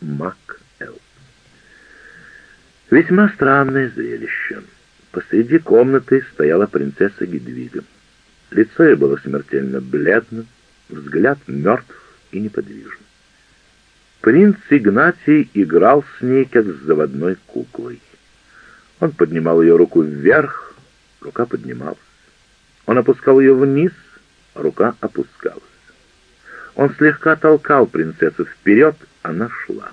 Мак-Эл. Весьма странное зрелище. Посреди комнаты стояла принцесса Гедвига. Лицо ее было смертельно бледно, взгляд мертв и неподвижен. Принц Игнатий играл с ней, как с заводной куклой. Он поднимал ее руку вверх, рука поднималась. Он опускал ее вниз, рука опускалась. Он слегка толкал принцессу вперед, она шла.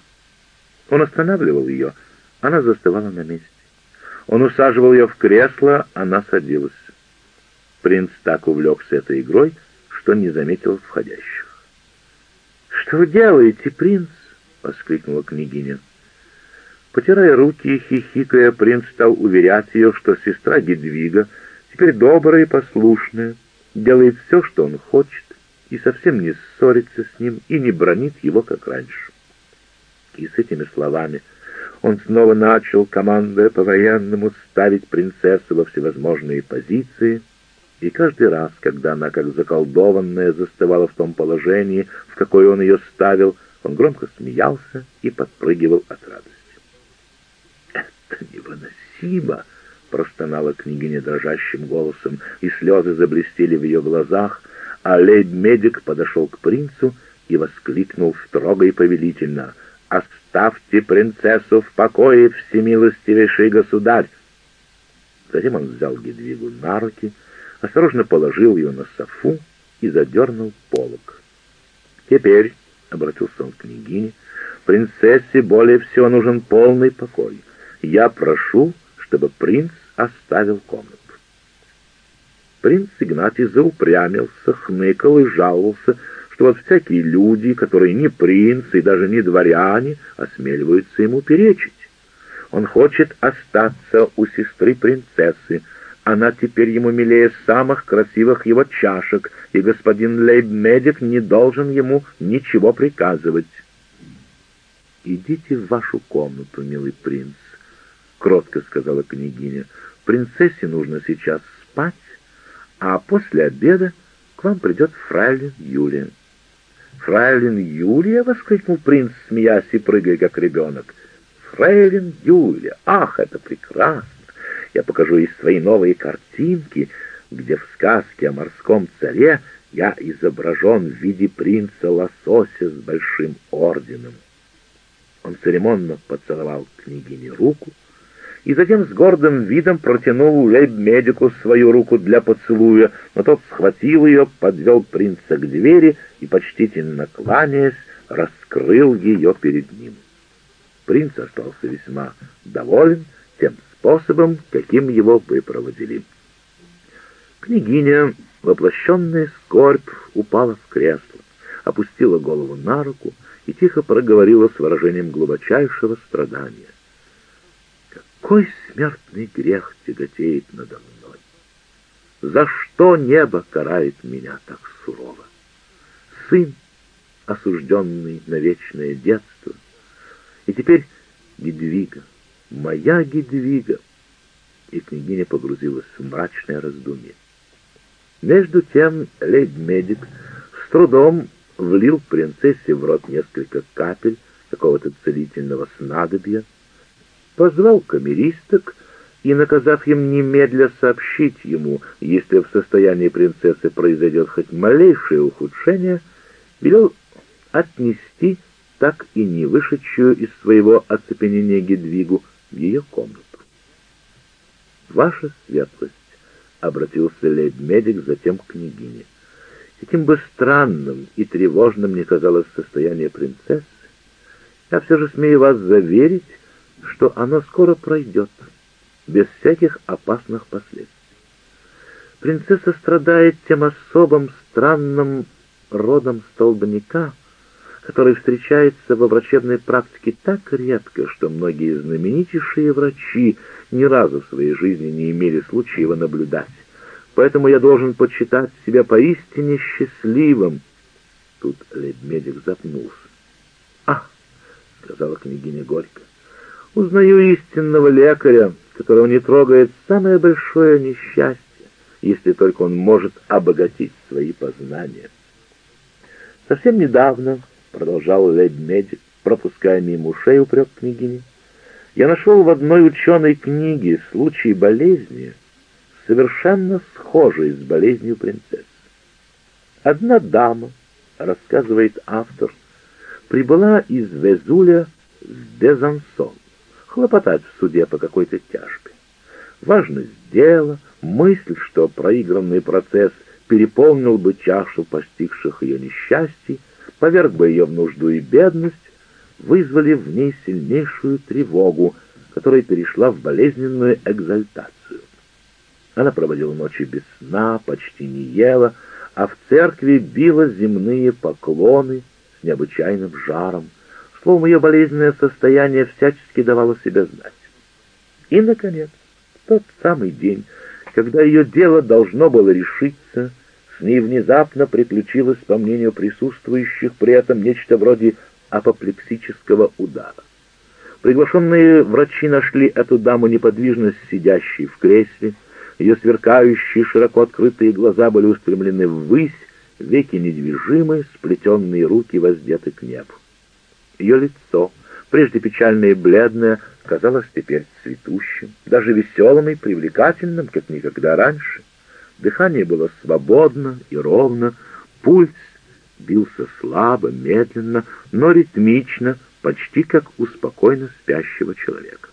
Он останавливал ее, она застывала на месте. Он усаживал ее в кресло, она садилась. Принц так увлекся этой игрой, что не заметил входящих. «Что вы делаете, принц?» — воскликнула княгиня. Потирая руки и хихикая, принц стал уверять ее, что сестра Гедвига теперь добрая и послушная, делает все, что он хочет, и совсем не ссорится с ним и не бронит его, как раньше. И с этими словами он снова начал, командуя по-военному, ставить принцессу во всевозможные позиции, и каждый раз, когда она, как заколдованная, застывала в том положении, в какое он ее ставил, он громко смеялся и подпрыгивал от радости. «Это невыносимо!» — простонала княгиня дрожащим голосом, и слезы заблестели в ее глазах, а лейб-медик подошел к принцу и воскликнул строго и повелительно — «Оставьте принцессу в покое, всемилостивейший государь!» Затем он взял Гедвигу на руки, осторожно положил ее на софу и задернул полог. «Теперь», — обратился он к княгине, — «принцессе более всего нужен полный покой. Я прошу, чтобы принц оставил комнату». Принц Игнатий заупрямился, хныкал и жаловался, что вот всякие люди, которые не принцы и даже не дворяне, осмеливаются ему перечить. Он хочет остаться у сестры принцессы. Она теперь ему милее самых красивых его чашек, и господин Лейб-медик не должен ему ничего приказывать. «Идите в вашу комнату, милый принц», — кротко сказала княгиня. «Принцессе нужно сейчас спать, а после обеда к вам придет фрайлин Юлия». «Фрейлин Юлия!» — воскликнул принц, смеясь и прыгая, как ребенок. «Фрейлин Юлия! Ах, это прекрасно! Я покажу ей свои новые картинки, где в сказке о морском царе я изображен в виде принца-лосося с большим орденом». Он церемонно поцеловал княгине руку, и затем с гордым видом протянул лейб-медику свою руку для поцелуя, но тот схватил ее, подвел принца к двери и, почтительно кланяясь, раскрыл ее перед ним. Принц остался весьма доволен тем способом, каким его выпроводили. Княгиня, воплощенная скорбь, упала в кресло, опустила голову на руку и тихо проговорила с выражением глубочайшего страдания. Какой смертный грех тяготеет надо мной? За что небо карает меня так сурово? Сын, осужденный на вечное детство, и теперь Гедвига, моя Гедвига. И княгиня погрузилась в мрачное раздумье. Между тем лейб-медик с трудом влил принцессе в рот несколько капель какого-то целительного снадобья, позвал камеристок и, наказав им немедля сообщить ему, если в состоянии принцессы произойдет хоть малейшее ухудшение, велел отнести так и не вышедшую из своего оцепенения Гедвигу в ее комнату. «Ваша светлость», — обратился лейб-медик затем к княгине, — «каким бы странным и тревожным ни казалось состояние принцессы, я все же смею вас заверить, что оно скоро пройдет, без всяких опасных последствий. Принцесса страдает тем особым странным родом столбняка, который встречается во врачебной практике так редко, что многие знаменитейшие врачи ни разу в своей жизни не имели случая его наблюдать. Поэтому я должен почитать себя поистине счастливым. Тут лейб-медик запнулся. «Ах!» — сказала княгиня горько. Узнаю истинного лекаря, которого не трогает самое большое несчастье, если только он может обогатить свои познания. Совсем недавно, — продолжал лейб-медик, пропуская мимо ушей упрек княгини. Я нашел в одной ученой книге случай болезни, совершенно схожий с болезнью принцессы. Одна дама, рассказывает автор, прибыла из Везуля с Безансон, хлопотать в суде по какой-то тяжбе. Важность дела, мысль, что проигранный процесс переполнил бы чашу постигших ее несчастий, поверг бы ее в нужду и бедность, вызвали в ней сильнейшую тревогу, которая перешла в болезненную экзальтацию. Она проводила ночи без сна, почти не ела, а в церкви била земные поклоны с необычайным жаром. Словом, ее болезненное состояние всячески давало себя знать. И, наконец, тот самый день, когда ее дело должно было решиться, с ней внезапно приключилось, по мнению присутствующих, при этом нечто вроде апоплексического удара. Приглашенные врачи нашли эту даму неподвижно сидящей в кресле, ее сверкающие, широко открытые глаза были устремлены ввысь, веки недвижимы, сплетенные руки воздеты к небу. Ее лицо, прежде печальное и бледное, казалось теперь цветущим, даже веселым и привлекательным, как никогда раньше. Дыхание было свободно и ровно, пульс бился слабо, медленно, но ритмично, почти как у спокойно спящего человека.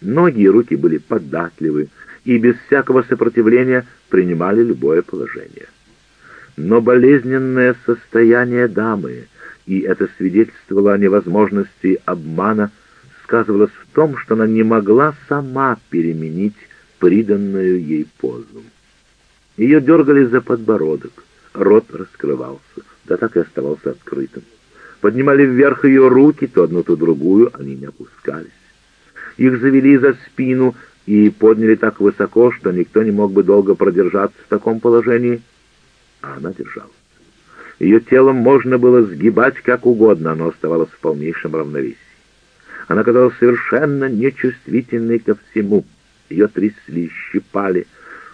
Ноги и руки были податливы, и без всякого сопротивления принимали любое положение. Но болезненное состояние дамы, и это свидетельствовало о невозможности обмана, сказывалось в том, что она не могла сама переменить приданную ей позу. Ее дергали за подбородок, рот раскрывался, да так и оставался открытым. Поднимали вверх ее руки, то одну, то другую, они не опускались. Их завели за спину, и подняли так высоко, что никто не мог бы долго продержаться в таком положении, а она держалась. Ее телом можно было сгибать как угодно, оно оставалось в полнейшем равновесии. Она казалась совершенно нечувствительной ко всему. Ее трясли, щипали,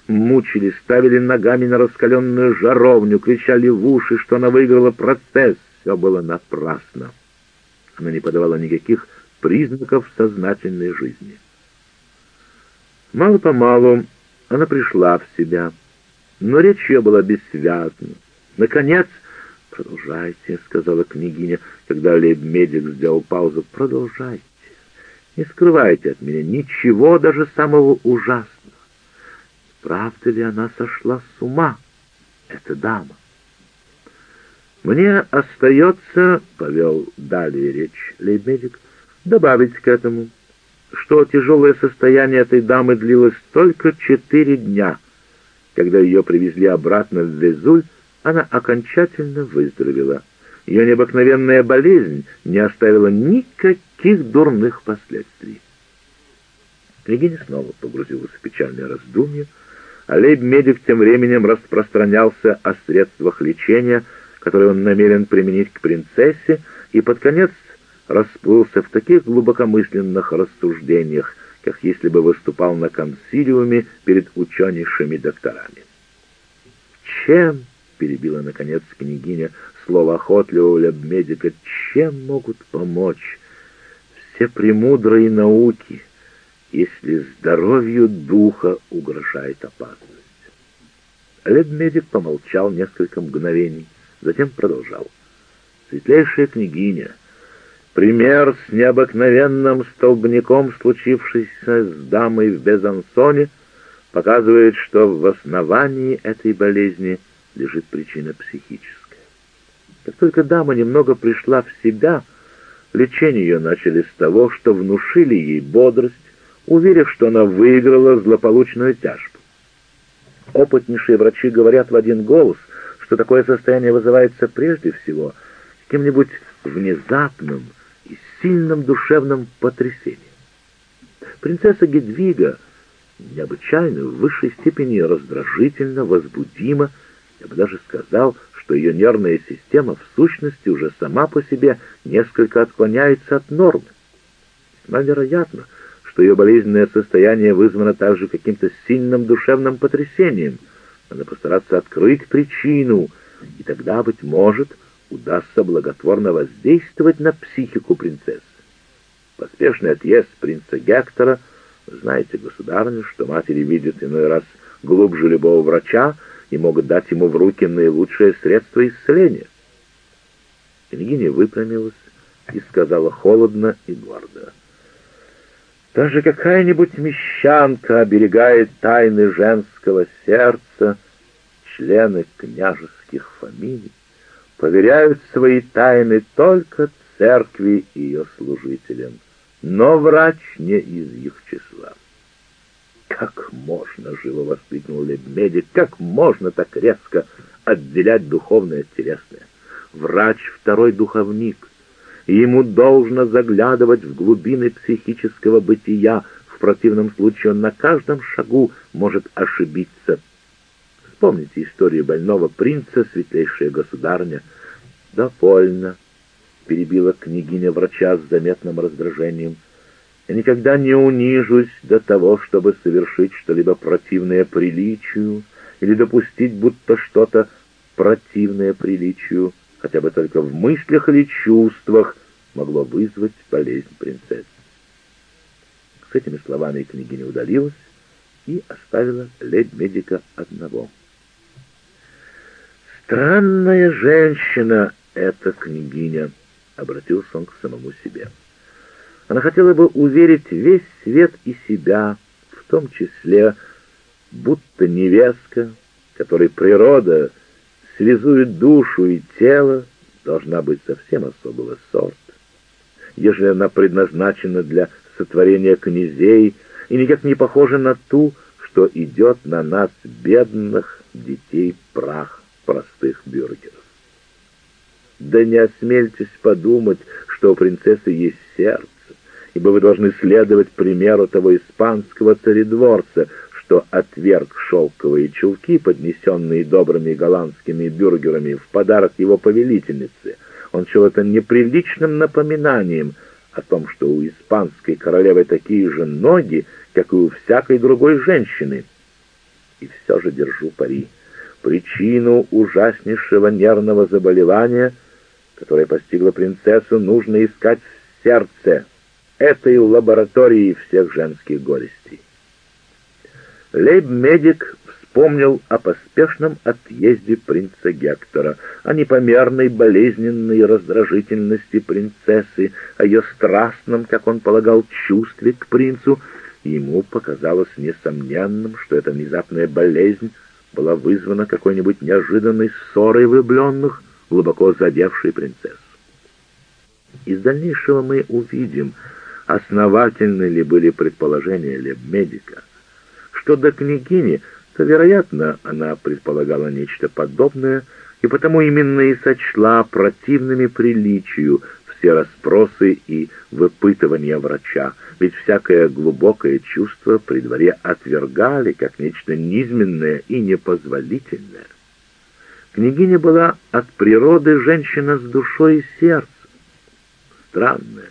мучили, ставили ногами на раскаленную жаровню, кричали в уши, что она выиграла процесс. Все было напрасно. Она не подавала никаких признаков сознательной жизни. Мало-помалу она пришла в себя, но речь ее была бессвязна. Наконец, «Продолжайте», — сказала княгиня, когда лейб-медик сделал паузу, — «продолжайте. Не скрывайте от меня ничего, даже самого ужасного. Правда ли она сошла с ума, эта дама?» «Мне остается», — повел далее речь лейб-медик, — «добавить к этому, что тяжелое состояние этой дамы длилось только четыре дня. Когда ее привезли обратно в Везуль, она окончательно выздоровела. Ее необыкновенная болезнь не оставила никаких дурных последствий. Княгиня снова погрузилась в печальное раздумье, а лейб-медик тем временем распространялся о средствах лечения, которые он намерен применить к принцессе, и под конец расплылся в таких глубокомысленных рассуждениях, как если бы выступал на консилиуме перед ученейшими докторами. «Чем?» — перебила, наконец, княгиня слово охотливого лебмедика. «Чем могут помочь все премудрые науки, если здоровью духа угрожает опасность?» Лебмедик помолчал несколько мгновений, затем продолжал. «Светлейшая княгиня!» Пример с необыкновенным столбняком, случившийся с дамой в Безансоне, показывает, что в основании этой болезни лежит причина психическая. Как только дама немного пришла в себя, лечение ее начали с того, что внушили ей бодрость, уверив, что она выиграла злополучную тяжбу. Опытнейшие врачи говорят в один голос, что такое состояние вызывается прежде всего каким-нибудь внезапным, и сильным душевным потрясением. Принцесса Гедвига необычайно, в высшей степени раздражительно, возбудима, я бы даже сказал, что ее нервная система в сущности уже сама по себе несколько отклоняется от нормы. Но вероятно, что ее болезненное состояние вызвано также каким-то сильным душевным потрясением. Надо постараться открыть причину, и тогда, быть может, удастся благотворно воздействовать на психику принцессы. Поспешный отъезд принца Гектора, знаете, государыня, что матери видят иной раз глубже любого врача и могут дать ему в руки наилучшее средство исцеления. Княгиня выпрямилась и сказала холодно и гордо. Даже какая-нибудь мещанка оберегает тайны женского сердца, члены княжеских фамилий поверяют свои тайны только церкви и ее служителям, но врач не из их числа. «Как можно?» — живо воскликнул лебедик. «Как можно так резко отделять духовное от телесное? Врач — второй духовник, ему должно заглядывать в глубины психического бытия, в противном случае он на каждом шагу может ошибиться, Вспомните историю больного принца, светлейшая государня. «Довольно», — перебила княгиня врача с заметным раздражением. «Я никогда не унижусь до того, чтобы совершить что-либо противное приличию или допустить, будто что-то противное приличию, хотя бы только в мыслях или чувствах, могло вызвать болезнь принцессы». С этими словами княгиня удалилась и оставила ледь-медика одного. «Странная женщина эта княгиня», — обратился он к самому себе. Она хотела бы уверить весь свет и себя, в том числе, будто невестка, которой природа связует душу и тело, должна быть совсем особого сорта. Ежели она предназначена для сотворения князей и никак не похожа на ту, что идет на нас, бедных детей, прах простых бюргеров. Да не осмельтесь подумать, что у принцессы есть сердце, ибо вы должны следовать примеру того испанского царедворца, что отверг шелковые чулки, поднесенные добрыми голландскими бюргерами, в подарок его повелительнице. Он счел это неприличным напоминанием о том, что у испанской королевы такие же ноги, как и у всякой другой женщины. И все же держу пари Причину ужаснейшего нервного заболевания, которое постигло принцессу, нужно искать в сердце этой лаборатории всех женских горестей. Лейб-медик вспомнил о поспешном отъезде принца Гектора, о непомерной болезненной раздражительности принцессы, о ее страстном, как он полагал, чувстве к принцу, ему показалось несомненным, что эта внезапная болезнь была вызвана какой-нибудь неожиданной ссорой влюбленных, глубоко задевшей принцессу. Из дальнейшего мы увидим, основательны ли были предположения Лебмедика. Что до княгини, то, вероятно, она предполагала нечто подобное, и потому именно и сочла противными приличию все расспросы и выпытывания врача, ведь всякое глубокое чувство при дворе отвергали как нечто низменное и непозволительное. Княгиня была от природы женщина с душой и сердцем. Странное,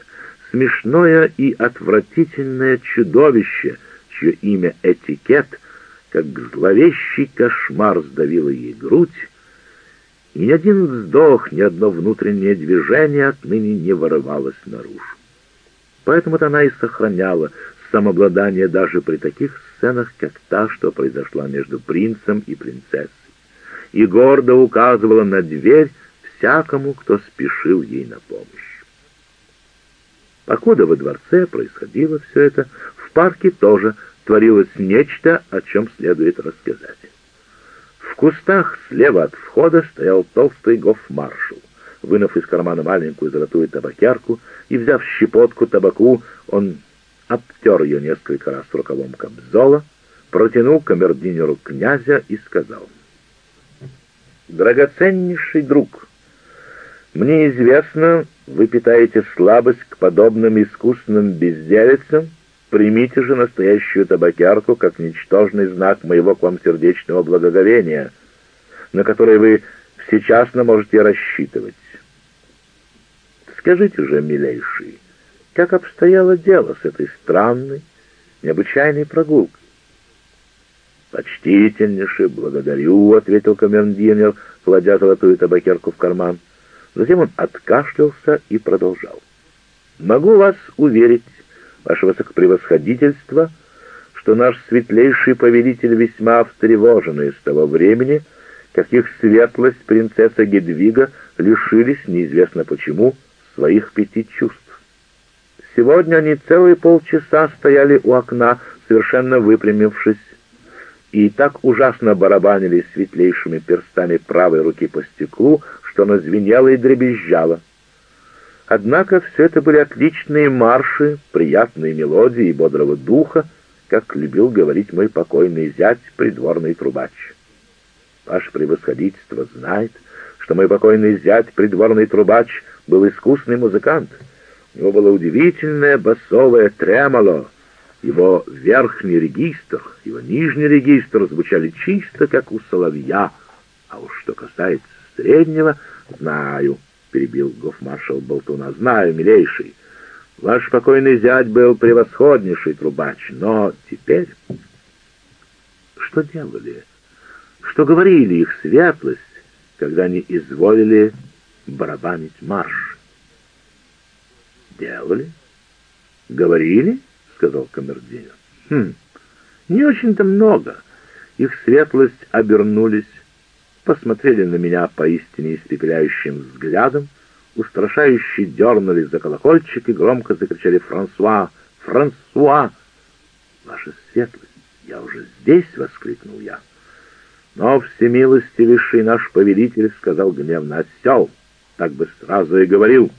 смешное и отвратительное чудовище, чье имя этикет, как зловещий кошмар сдавило ей грудь, и ни один вздох, ни одно внутреннее движение отныне не вырывалось наружу. Поэтому-то она и сохраняла самообладание даже при таких сценах, как та, что произошла между принцем и принцессой, и гордо указывала на дверь всякому, кто спешил ей на помощь. Покуда во дворце происходило все это, в парке тоже творилось нечто, о чем следует рассказать. В кустах слева от входа стоял толстый гофмаршал. Вынув из кармана маленькую золотую табакерку и взяв щепотку табаку, он обтер ее несколько раз рукавом камзола, протянул камердинеру князя и сказал, «Драгоценнейший друг, мне известно, вы питаете слабость к подобным искусственным безделицам, Примите же настоящую табакерку как ничтожный знак моего к вам сердечного благоговения, на который вы всечасно можете рассчитывать. Скажите же, милейший, как обстояло дело с этой странной, необычайной прогулкой? «Почтительнейше, благодарю», — ответил комендинер, кладя золотую табакерку в карман. Затем он откашлялся и продолжал. «Могу вас уверить, ваше высокопревосходительство, что наш светлейший повелитель весьма встревоженный с того времени, как их светлость принцесса Гедвига лишились, неизвестно почему, своих пяти чувств. Сегодня они целые полчаса стояли у окна, совершенно выпрямившись, и так ужасно барабанили светлейшими перстами правой руки по стеклу, что оно звенело и дребезжало. Однако все это были отличные марши, приятные мелодии и бодрого духа, как любил говорить мой покойный зять, придворный трубач. Ваше превосходительство знает, что мой покойный зять, придворный трубач, был искусный музыкант. У него было удивительное басовое тремоло, его верхний регистр, его нижний регистр звучали чисто, как у соловья, а уж что касается среднего, знаю, перебил гофмаршал Болтуна. «Знаю, милейший, ваш покойный зять был превосходнейший трубач, но теперь...» Что делали? Что говорили их светлость, когда они изволили барабанить марш? «Делали? Говорили?» — сказал камердинер. «Хм, не очень-то много. Их светлость обернулись, посмотрели на меня поистине испепеляющим взглядом, устрашающе дернули за колокольчик и громко закричали «Франсуа! Франсуа!» «Ваша светлость, я уже здесь!» — воскликнул я. Но всемилостивейший наш повелитель сказал гневно «Осел!» Так бы сразу и говорил.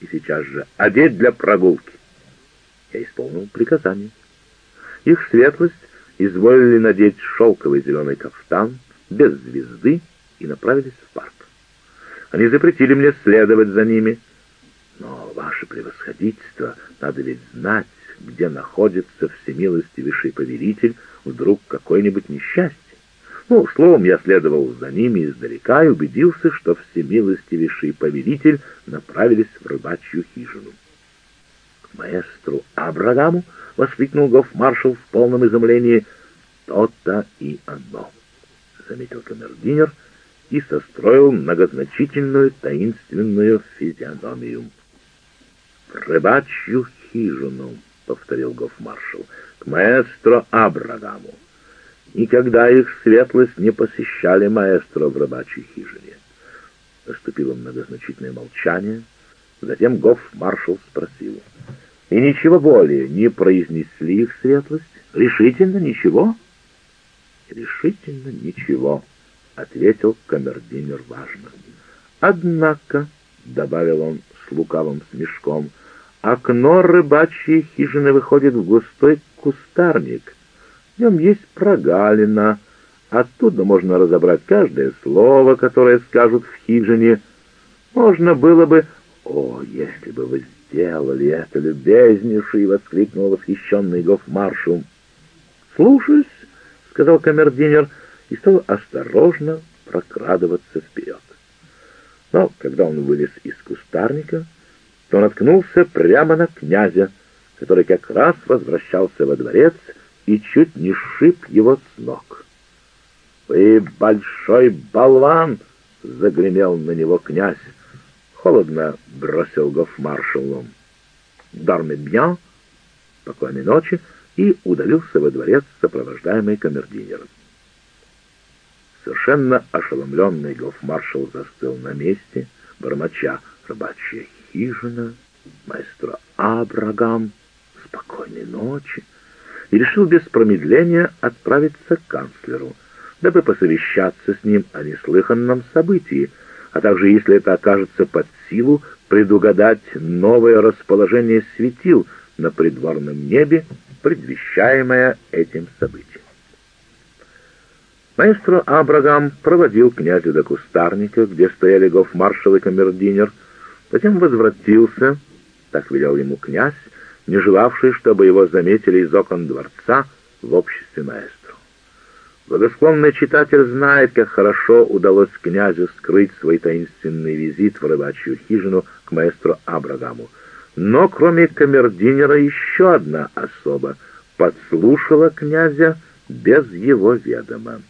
И сейчас же одеть для прогулки. Я исполнил приказание. Их светлость изволили надеть шелковый зеленый кафтан, без звезды и направились в парк. Они запретили мне следовать за ними. Но, ваше превосходительство, надо ведь знать, где находится всемилостивейший повелитель, вдруг какое-нибудь несчастье. Ну, словом, я следовал за ними издалека и убедился, что всемилостивейший повелитель направились в рыбачью хижину. К маэстру Абрагаму воскликнул гофмаршал в полном изумлении. То-то и оно заметил камердинер и состроил многозначительную таинственную физиономию. «Рыбачью хижину», — повторил гофмаршал, — «к маэстро Абрагаму. Никогда их светлость не посещали маэстро в рыбачьей хижине». Наступило многозначительное молчание, затем гофмаршал спросил. «И ничего более не произнесли их светлость? Решительно ничего?» «Решительно ничего», — ответил камердинер важно. «Однако», — добавил он с лукавым смешком, — «окно рыбачьей хижины выходит в густой кустарник. В нем есть прогалина. Оттуда можно разобрать каждое слово, которое скажут в хижине. Можно было бы... О, если бы вы сделали это, любезнейший!» — воскликнул восхищенный гофмаршал. «Слушаюсь!» Сказал камердинер и стал осторожно прокрадываться вперед. Но когда он вылез из кустарника, то наткнулся прямо на князя, который как раз возвращался во дворец и чуть не сшиб его с ног. «Вы большой болван!» — загремел на него князь. Холодно бросил гофмаршалу. «Дарме бьян!» «Спокойной ночи!» И удалился во дворец, сопровождаемый камердинером. Совершенно ошеломленный гофмаршал застыл на месте, бормоча «Рыбачья хижина», «Маэстро Абрагам», «Спокойной ночи», и решил без промедления отправиться к канцлеру, дабы посовещаться с ним о неслыханном событии, а также, если это окажется под силу, предугадать новое расположение светил на придворном небе предвещаемое этим событием. Маэстро Абрагам проводил князя до кустарника, где стояли гофмаршал и камердинер, затем возвратился, так велел ему князь, не желавший, чтобы его заметили из окон дворца в обществе маэстро. Благосклонный читатель знает, как хорошо удалось князю скрыть свой таинственный визит в рыбачью хижину к маэстро Абрагаму, но кроме камердинера еще одна особа подслушала князя без его ведома.